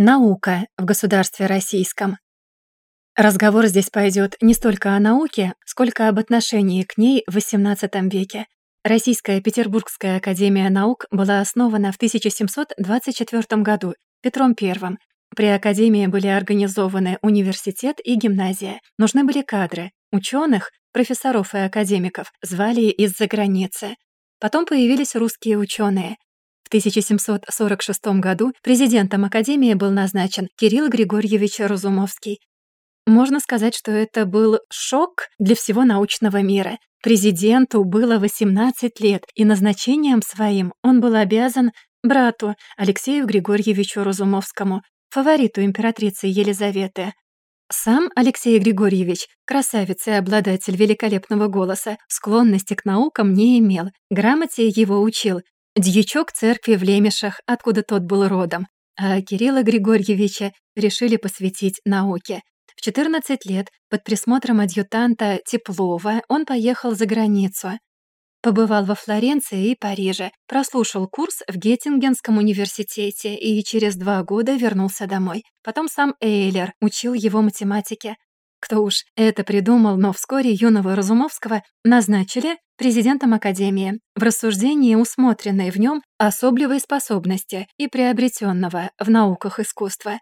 Наука в государстве российском. Разговор здесь пойдет не столько о науке, сколько об отношении к ней в XVIII веке. Российская Петербургская академия наук была основана в 1724 году Петром I. При академии были организованы университет и гимназия. Нужны были кадры. Ученых, профессоров и академиков звали из-за границы. Потом появились русские ученые. В 1746 году президентом Академии был назначен Кирилл Григорьевич Разумовский. Можно сказать, что это был шок для всего научного мира. Президенту было 18 лет, и назначением своим он был обязан брату Алексею Григорьевичу Разумовскому, фавориту императрицы Елизаветы. Сам Алексей Григорьевич, красавец и обладатель великолепного голоса, склонности к наукам не имел, грамоте его учил, дьячок церкви в Лемешах, откуда тот был родом, а Кирилла Григорьевича решили посвятить науке. В 14 лет под присмотром адъютанта Теплова он поехал за границу. Побывал во Флоренции и Париже, прослушал курс в Геттингенском университете и через два года вернулся домой. Потом сам Эйлер учил его математике. Кто уж это придумал, но вскоре юного Разумовского назначили президентом Академии в рассуждении усмотренной в нем особливой способности и приобретенного в науках искусства.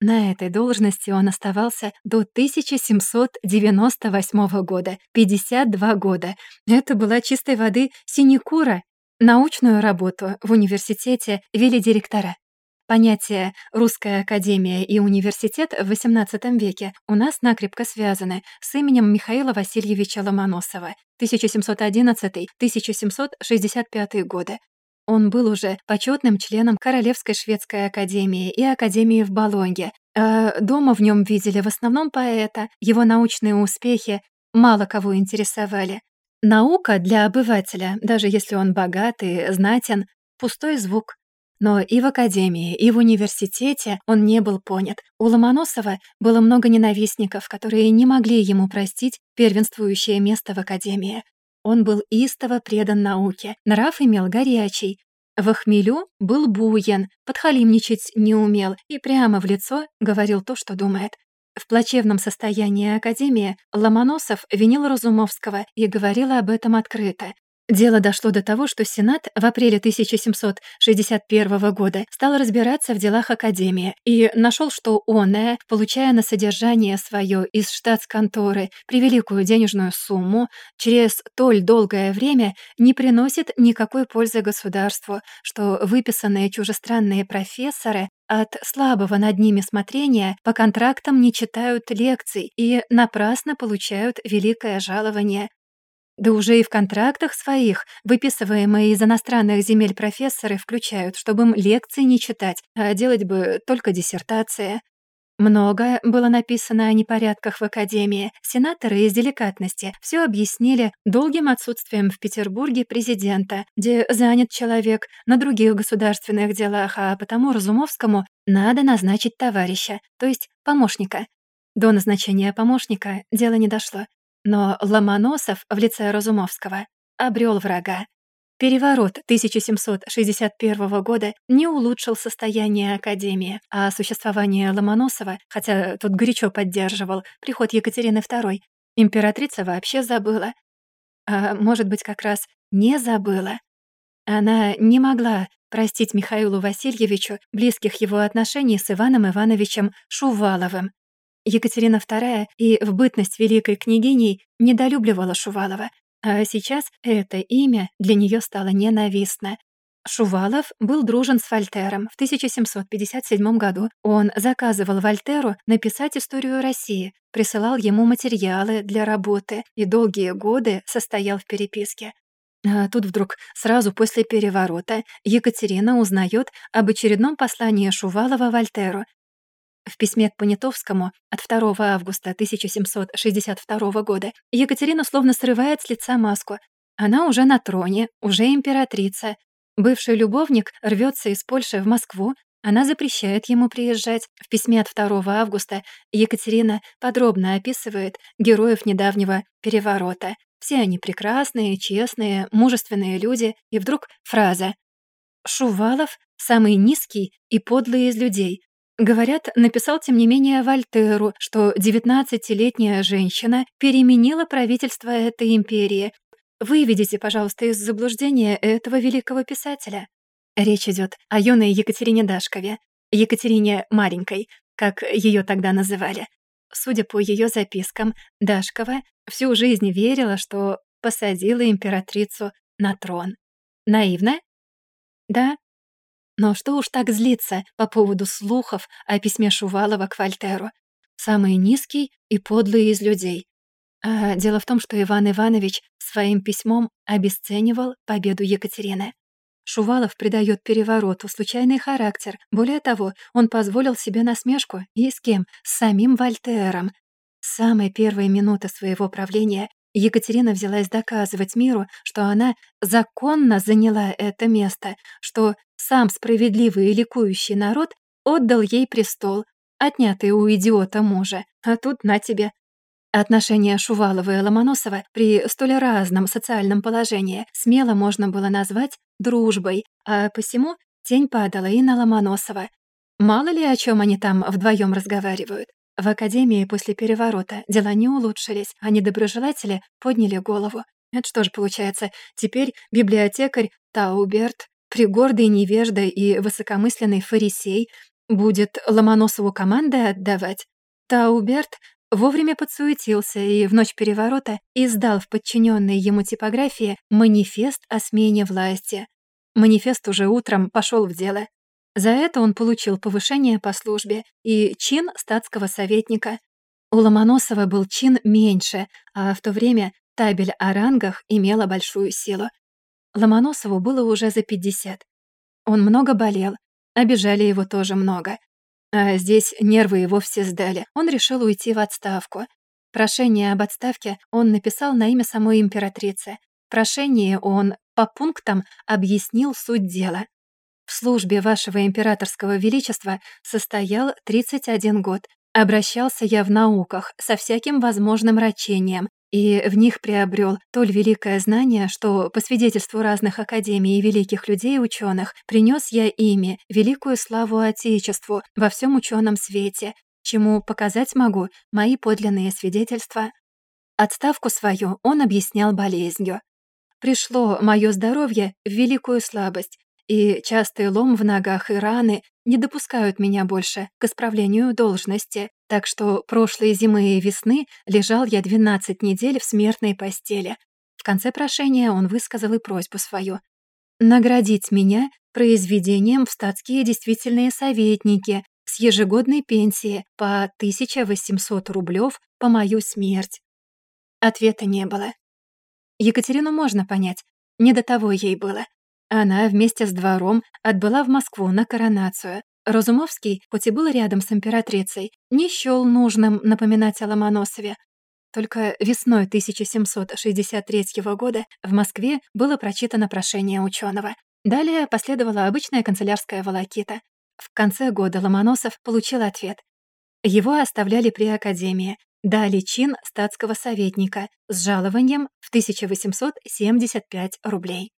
На этой должности он оставался до 1798 года, 52 года. Это была чистой воды синекура. Научную работу в университете вели директора. Понятия «русская академия» и «университет» в XVIII веке у нас накрепко связаны с именем Михаила Васильевича Ломоносова 1711-1765 годы. Он был уже почетным членом Королевской шведской академии и академии в Болонье. А дома в нем видели в основном поэта, его научные успехи мало кого интересовали. Наука для обывателя, даже если он богат и знатен, пустой звук. Но и в академии, и в университете он не был понят. У Ломоносова было много ненавистников, которые не могли ему простить первенствующее место в академии. Он был истово предан науке, нрав имел горячий. В хмелю был буен, подхалимничать не умел и прямо в лицо говорил то, что думает. В плачевном состоянии Академии Ломоносов винил Разумовского и говорил об этом открыто. Дело дошло до того, что Сенат в апреле 1761 года стал разбираться в делах Академии и нашел, что оная, получая на содержание свое из штатсконторы превеликую денежную сумму, через толь долгое время не приносит никакой пользы государству, что выписанные чужестранные профессоры от слабого над ними смотрения по контрактам не читают лекций и напрасно получают великое жалование, да уже и в контрактах своих, выписываемые из иностранных земель профессоры, включают, чтобы им лекции не читать, а делать бы только диссертации. Многое было написано о непорядках в Академии. Сенаторы из деликатности все объяснили долгим отсутствием в Петербурге президента, где занят человек на других государственных делах, а потому Разумовскому надо назначить товарища, то есть помощника. До назначения помощника дело не дошло. Но Ломоносов в лице Разумовского обрел врага. Переворот 1761 года не улучшил состояние Академии, а существование Ломоносова, хотя тот горячо поддерживал приход Екатерины II, императрица вообще забыла. А может быть, как раз не забыла. Она не могла простить Михаилу Васильевичу близких его отношений с Иваном Ивановичем Шуваловым, Екатерина II и в бытность великой княгиней недолюбливала Шувалова, а сейчас это имя для нее стало ненавистно. Шувалов был дружен с Вольтером. В 1757 году он заказывал Вольтеру написать историю России, присылал ему материалы для работы и долгие годы состоял в переписке. А тут вдруг, сразу после переворота, Екатерина узнает об очередном послании Шувалова Вольтеру в письме к Понятовскому от 2 августа 1762 года Екатерина словно срывает с лица маску. Она уже на троне, уже императрица. Бывший любовник рвется из Польши в Москву, она запрещает ему приезжать. В письме от 2 августа Екатерина подробно описывает героев недавнего переворота. Все они прекрасные, честные, мужественные люди. И вдруг фраза «Шувалов — самый низкий и подлый из людей, Говорят, написал, тем не менее, Вольтеру, что 19-летняя женщина переменила правительство этой империи. Выведите, пожалуйста, из заблуждения этого великого писателя. Речь идет о юной Екатерине Дашкове, Екатерине Маленькой, как ее тогда называли. Судя по ее запискам, Дашкова всю жизнь верила, что посадила императрицу на трон. Наивно? Да. Но что уж так злиться по поводу слухов о письме Шувалова к Вольтеру? Самый низкий и подлый из людей. А дело в том, что Иван Иванович своим письмом обесценивал победу Екатерины. Шувалов придает перевороту случайный характер. Более того, он позволил себе насмешку. И с кем? С самим Вольтером. С самой первой минуты своего правления Екатерина взялась доказывать миру, что она законно заняла это место, что сам справедливый и ликующий народ отдал ей престол, отнятый у идиота мужа. А тут на тебе. Отношения Шувалова и Ломоносова при столь разном социальном положении смело можно было назвать дружбой, а посему тень падала и на Ломоносова. Мало ли о чем они там вдвоем разговаривают. В академии после переворота дела не улучшились, а недоброжелатели подняли голову. Это что же получается, теперь библиотекарь Тауберт, пригордый невежда и высокомысленный фарисей, будет Ломоносову команды отдавать? Тауберт вовремя подсуетился и в ночь переворота издал в подчиненной ему типографии манифест о смене власти. Манифест уже утром пошел в дело. За это он получил повышение по службе и чин статского советника. У Ломоносова был чин меньше, а в то время табель о рангах имела большую силу. Ломоносову было уже за 50. Он много болел, обижали его тоже много. А здесь нервы его все сдали. Он решил уйти в отставку. Прошение об отставке он написал на имя самой императрицы. Прошение он по пунктам объяснил суть дела. В службе вашего императорского величества состоял 31 год. Обращался я в науках со всяким возможным рачением, и в них приобрел толь великое знание, что, по свидетельству разных академий и великих людей ученых, принес я ими великую славу Отечеству во всем ученом свете, чему показать могу мои подлинные свидетельства. Отставку свою он объяснял болезнью. Пришло мое здоровье в великую слабость, и частый лом в ногах и раны не допускают меня больше к исправлению должности, так что прошлые зимы и весны лежал я 12 недель в смертной постели. В конце прошения он высказал и просьбу свою — наградить меня произведением в статские действительные советники с ежегодной пенсии по 1800 рублев по мою смерть. Ответа не было. Екатерину можно понять, не до того ей было. Она вместе с двором отбыла в Москву на коронацию. Разумовский, хоть и был рядом с императрицей, не счёл нужным напоминать о Ломоносове. Только весной 1763 года в Москве было прочитано прошение ученого. Далее последовала обычная канцелярская волокита. В конце года Ломоносов получил ответ. Его оставляли при Академии, дали чин статского советника с жалованием в 1875 рублей.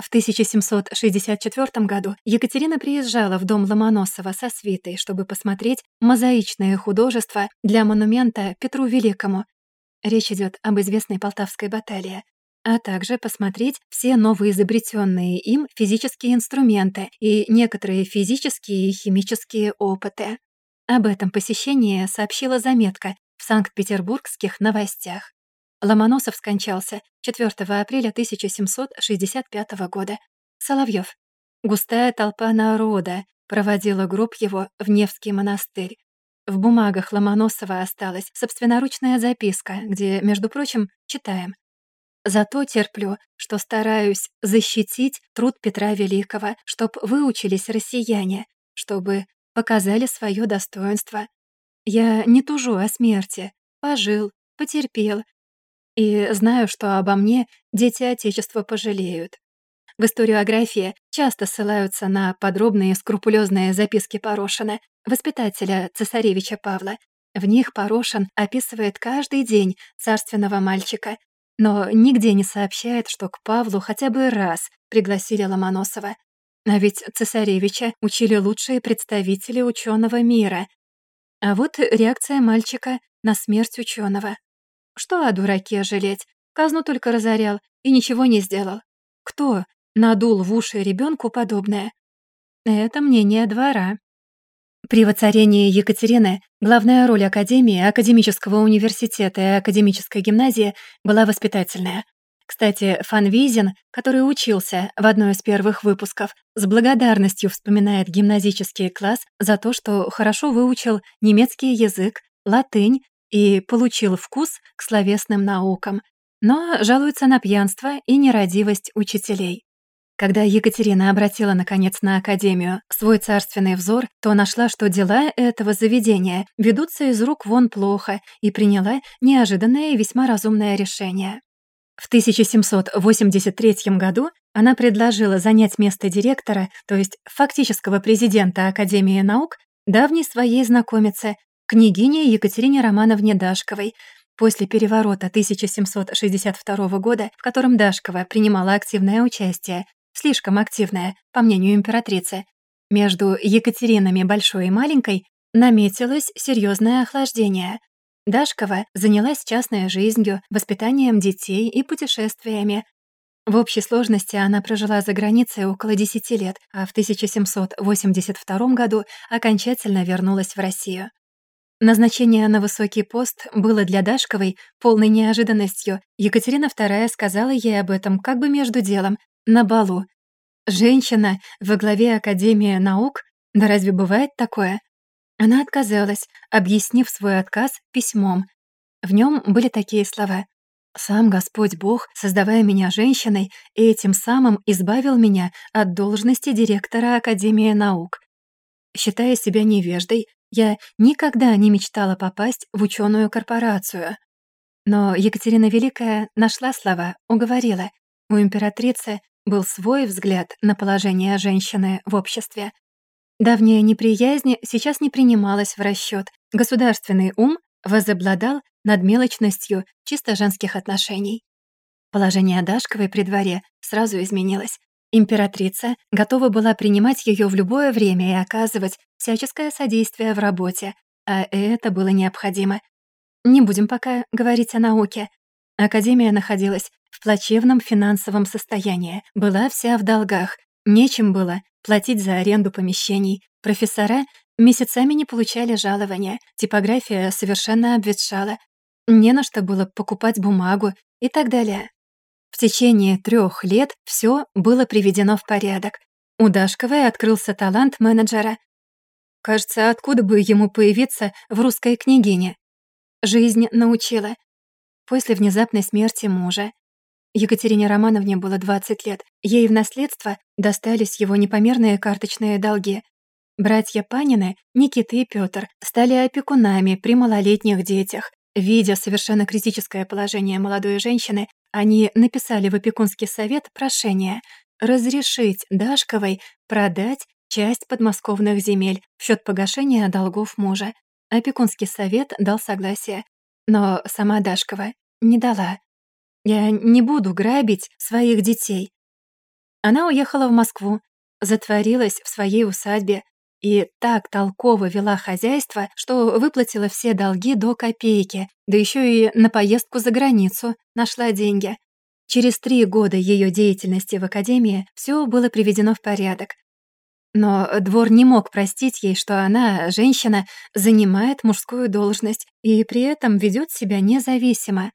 В 1764 году Екатерина приезжала в дом Ломоносова со свитой, чтобы посмотреть мозаичное художество для монумента Петру Великому. Речь идет об известной Полтавской баталии а также посмотреть все новоизобретенные им физические инструменты и некоторые физические и химические опыты. Об этом посещении сообщила заметка в Санкт-Петербургских новостях. Ломоносов скончался 4 апреля 1765 года. Соловьев. Густая толпа народа проводила гроб его в Невский монастырь. В бумагах Ломоносова осталась собственноручная записка, где, между прочим, читаем. «Зато терплю, что стараюсь защитить труд Петра Великого, чтоб выучились россияне, чтобы показали свое достоинство. Я не тужу о смерти, пожил, потерпел, и знаю, что обо мне дети Отечества пожалеют. В историографии часто ссылаются на подробные скрупулезные записки Порошина, воспитателя цесаревича Павла. В них Порошин описывает каждый день царственного мальчика, но нигде не сообщает, что к Павлу хотя бы раз пригласили Ломоносова. А ведь цесаревича учили лучшие представители ученого мира. А вот реакция мальчика на смерть ученого. Что о дураке жалеть? Казну только разорял и ничего не сделал. Кто надул в уши ребенку подобное? Это мнение двора. При воцарении Екатерины главная роль Академии, Академического университета и Академической гимназии была воспитательная. Кстати, Фан Визин, который учился в одной из первых выпусков, с благодарностью вспоминает гимназический класс за то, что хорошо выучил немецкий язык, латынь и получил вкус к словесным наукам, но жалуется на пьянство и нерадивость учителей. Когда Екатерина обратила, наконец, на Академию свой царственный взор, то нашла, что дела этого заведения ведутся из рук вон плохо и приняла неожиданное и весьма разумное решение. В 1783 году она предложила занять место директора, то есть фактического президента Академии наук, давней своей знакомице, княгине Екатерине Романовне Дашковой, после переворота 1762 года, в котором Дашкова принимала активное участие, слишком активное, по мнению императрицы. Между Екатеринами Большой и Маленькой наметилось серьезное охлаждение. Дашкова занялась частной жизнью, воспитанием детей и путешествиями. В общей сложности она прожила за границей около 10 лет, а в 1782 году окончательно вернулась в Россию. Назначение на высокий пост было для Дашковой полной неожиданностью. Екатерина II сказала ей об этом как бы между делом, на балу. Женщина во главе Академии наук? Да разве бывает такое? Она отказалась, объяснив свой отказ письмом. В нем были такие слова. «Сам Господь Бог, создавая меня женщиной, этим самым избавил меня от должности директора Академии наук. Считая себя невеждой, я никогда не мечтала попасть в ученую корпорацию. Но Екатерина Великая нашла слова, уговорила. У императрицы был свой взгляд на положение женщины в обществе. Давняя неприязнь сейчас не принималась в расчет. Государственный ум возобладал над мелочностью чисто женских отношений. Положение Дашковой при дворе сразу изменилось. Императрица готова была принимать ее в любое время и оказывать всяческое содействие в работе, а это было необходимо. Не будем пока говорить о науке. Академия находилась в плачевном финансовом состоянии, была вся в долгах, нечем было платить за аренду помещений. Профессора месяцами не получали жалования, типография совершенно обветшала, не на что было покупать бумагу и так далее. В течение трех лет все было приведено в порядок. У Дашковой открылся талант менеджера. Кажется, откуда бы ему появиться в русской княгине? Жизнь научила. После внезапной смерти мужа Екатерине Романовне было 20 лет. Ей в наследство достались его непомерные карточные долги. Братья Панины, Никита и Пётр, стали опекунами при малолетних детях. Видя совершенно критическое положение молодой женщины, они написали в опекунский совет прошение разрешить Дашковой продать часть подмосковных земель в счет погашения долгов мужа. Опекунский совет дал согласие, но сама Дашкова не дала. «Я не буду грабить своих детей». Она уехала в Москву, затворилась в своей усадьбе и так толково вела хозяйство, что выплатила все долги до копейки, да еще и на поездку за границу нашла деньги. Через три года ее деятельности в академии все было приведено в порядок. Но двор не мог простить ей, что она, женщина, занимает мужскую должность и при этом ведет себя независимо.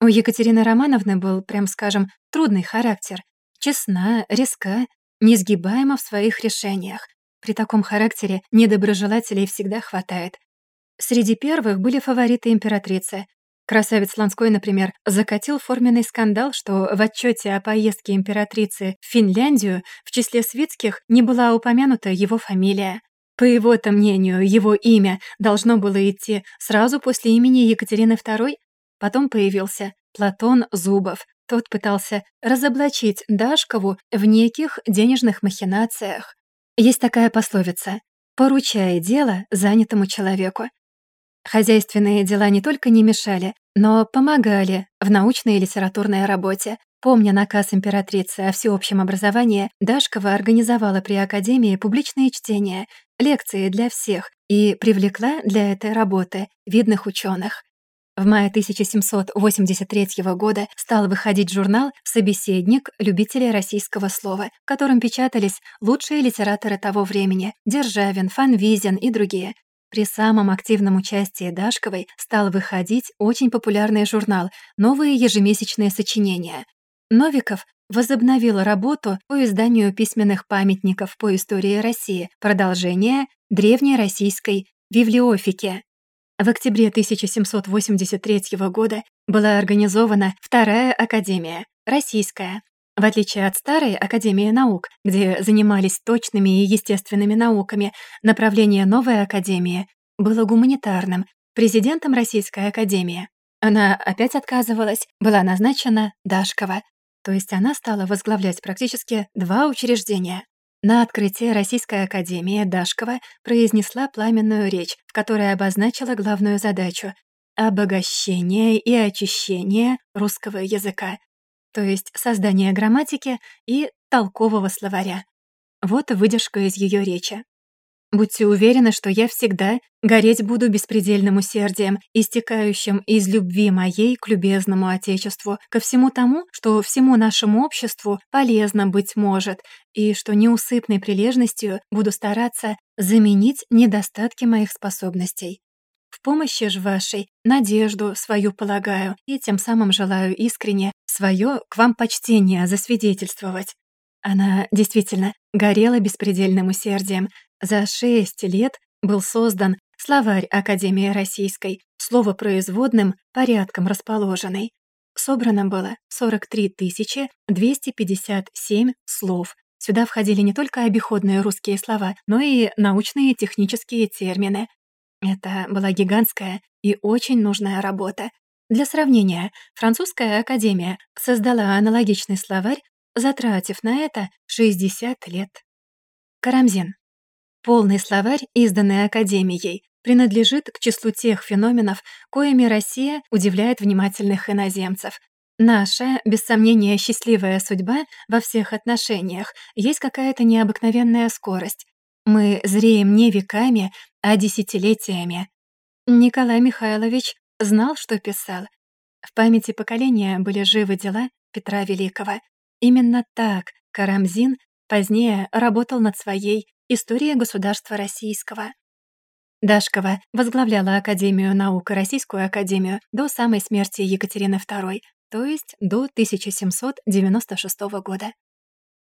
У Екатерины Романовны был, прям скажем, трудный характер. Честна, резка, несгибаема в своих решениях. При таком характере недоброжелателей всегда хватает. Среди первых были фавориты императрицы. Красавец Ланской, например, закатил форменный скандал, что в отчете о поездке императрицы в Финляндию в числе свитских не была упомянута его фамилия. По его-то мнению, его имя должно было идти сразу после имени Екатерины II. Потом появился Платон Зубов. Тот пытался разоблачить Дашкову в неких денежных махинациях. Есть такая пословица «поручай дело занятому человеку». Хозяйственные дела не только не мешали, но помогали в научной и литературной работе. Помня наказ императрицы о всеобщем образовании, Дашкова организовала при Академии публичные чтения, лекции для всех и привлекла для этой работы видных ученых. В мае 1783 года стал выходить журнал «Собеседник любителей российского слова», в котором печатались лучшие литераторы того времени — Державин, Фанвизин и другие. При самом активном участии Дашковой стал выходить очень популярный журнал «Новые ежемесячные сочинения». Новиков возобновил работу по изданию письменных памятников по истории России, продолжение древнероссийской библиофики. В октябре 1783 года была организована Вторая Академия, Российская. В отличие от Старой Академии наук, где занимались точными и естественными науками, направление Новой Академии было гуманитарным, президентом Российской Академии. Она опять отказывалась, была назначена Дашкова, то есть она стала возглавлять практически два учреждения. На открытии Российской Академии Дашкова произнесла пламенную речь, в которой обозначила главную задачу — обогащение и очищение русского языка, то есть создание грамматики и толкового словаря. Вот выдержка из ее речи. Будьте уверены, что я всегда гореть буду беспредельным усердием, истекающим из любви моей к любезному Отечеству, ко всему тому, что всему нашему обществу полезно быть может, и что неусыпной прилежностью буду стараться заменить недостатки моих способностей. В помощи ж вашей надежду свою полагаю, и тем самым желаю искренне свое к вам почтение засвидетельствовать. Она действительно горела беспредельным усердием, за шесть лет был создан словарь Академии Российской, словопроизводным порядком расположенный. Собрано было 43 257 слов. Сюда входили не только обиходные русские слова, но и научные и технические термины. Это была гигантская и очень нужная работа. Для сравнения, французская академия создала аналогичный словарь, затратив на это 60 лет. Карамзин. Полный словарь, изданный Академией, принадлежит к числу тех феноменов, коими Россия удивляет внимательных иноземцев. Наша, без сомнения, счастливая судьба во всех отношениях, есть какая-то необыкновенная скорость. Мы зреем не веками, а десятилетиями. Николай Михайлович знал, что писал. В памяти поколения были живы дела Петра Великого. Именно так Карамзин позднее работал над своей История государства российского. Дашкова возглавляла Академию наук и Российскую Академию до самой смерти Екатерины II, то есть до 1796 года.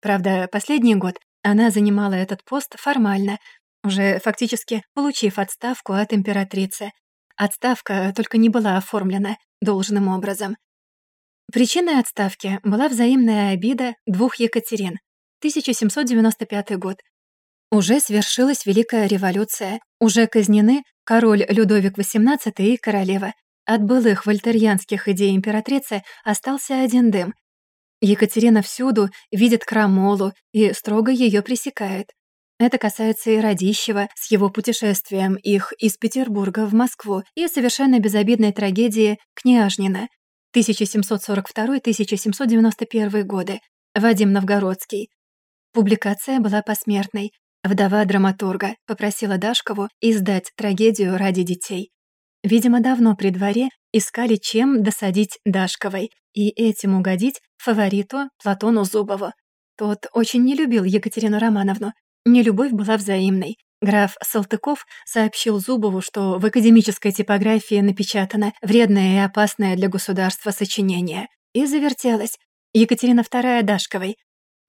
Правда, последний год она занимала этот пост формально, уже фактически получив отставку от императрицы. Отставка только не была оформлена должным образом. Причиной отставки была взаимная обида двух Екатерин. 1795 год, уже свершилась Великая революция, уже казнены король Людовик XVIII и королева. От былых вольтерьянских идей императрицы остался один дым. Екатерина всюду видит крамолу и строго ее пресекает. Это касается и Радищева с его путешествием их из Петербурга в Москву и совершенно безобидной трагедии «Княжнина» 1742-1791 годы, Вадим Новгородский. Публикация была посмертной, Вдова драматурга попросила Дашкову издать трагедию ради детей. Видимо, давно при дворе искали, чем досадить Дашковой и этим угодить фавориту Платону Зубову. Тот очень не любил Екатерину Романовну. Нелюбовь была взаимной. Граф Салтыков сообщил Зубову, что в академической типографии напечатано вредное и опасное для государства сочинение. И завертелось. Екатерина II Дашковой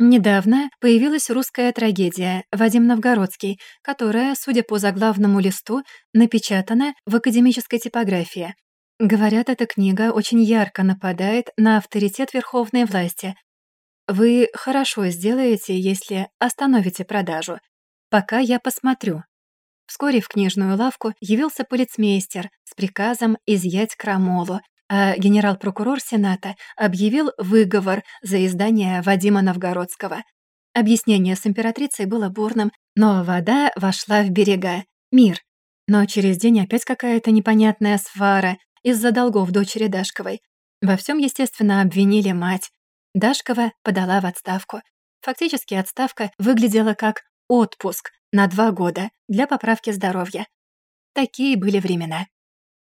Недавно появилась русская трагедия «Вадим Новгородский», которая, судя по заглавному листу, напечатана в академической типографии. Говорят, эта книга очень ярко нападает на авторитет верховной власти. Вы хорошо сделаете, если остановите продажу. Пока я посмотрю. Вскоре в книжную лавку явился полицмейстер с приказом изъять крамолу, а генерал-прокурор Сената объявил выговор за издание Вадима Новгородского. Объяснение с императрицей было бурным, но вода вошла в берега. Мир. Но через день опять какая-то непонятная свара из-за долгов дочери Дашковой. Во всем, естественно, обвинили мать. Дашкова подала в отставку. Фактически отставка выглядела как отпуск на два года для поправки здоровья. Такие были времена.